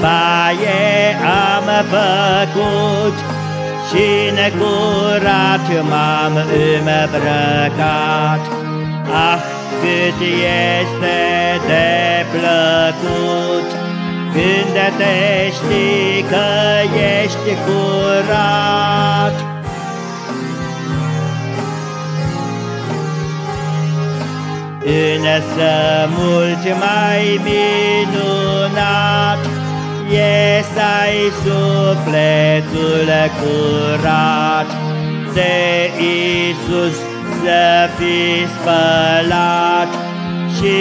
baie am făcut și necurat m-am îmbrăcat. Ah, cât este de plăcut când te știi că ești curat. Însă mult mai minunat e să ai sufletul curat de Isus să fii spălat și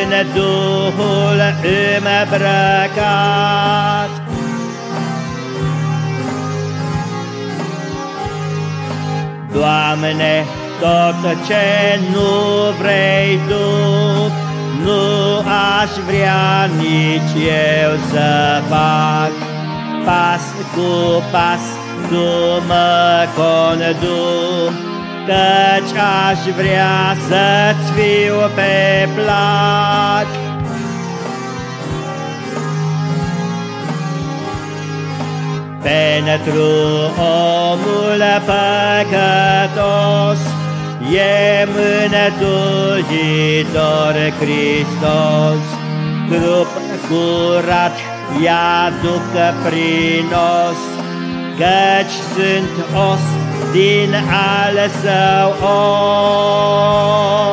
în Duhul îmbrăcat. Doamne, tot ce nu vrei Tu, nu aș vrea nici eu să fac. Pas cu pas Tu mă conduci, Căci aș vrea să-ți fiu pe plac. Pentru omul păcătos E mânătuitor Hristos, Trup curat i-aduc prinos, Căci sunt os din al său os.